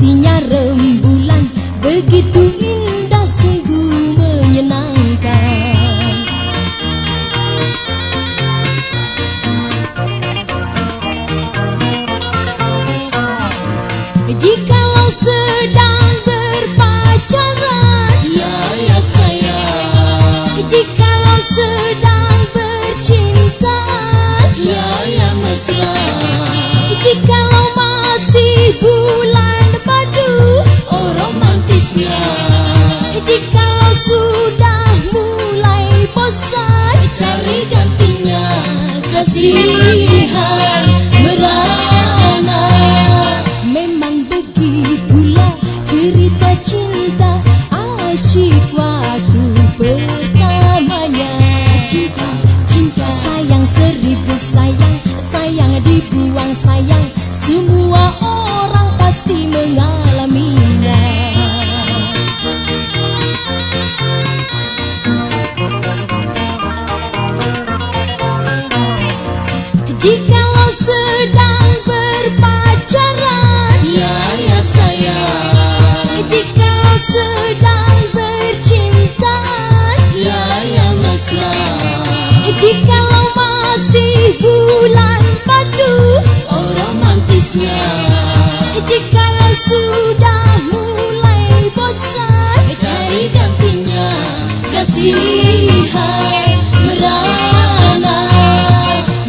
sinar rembulan begitu indah sungguh menyenangkan. Jikalau sedang berpacaran ya ya saya jikalau sedang ya, ya, Jika Cari gantinya kasihan merana. Memang begitulah cerita cinta sedang bercinta Ya ya mesra Jikalau masih bulan padu Oh romantisnya Jikalau sudah mulai bosan Cari gantinya Kasihan merana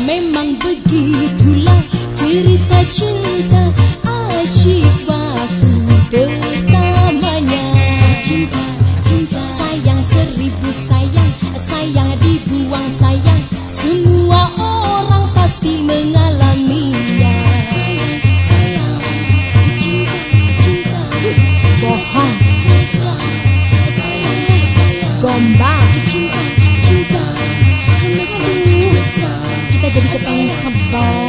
Memang begitulah cerita cinta ball.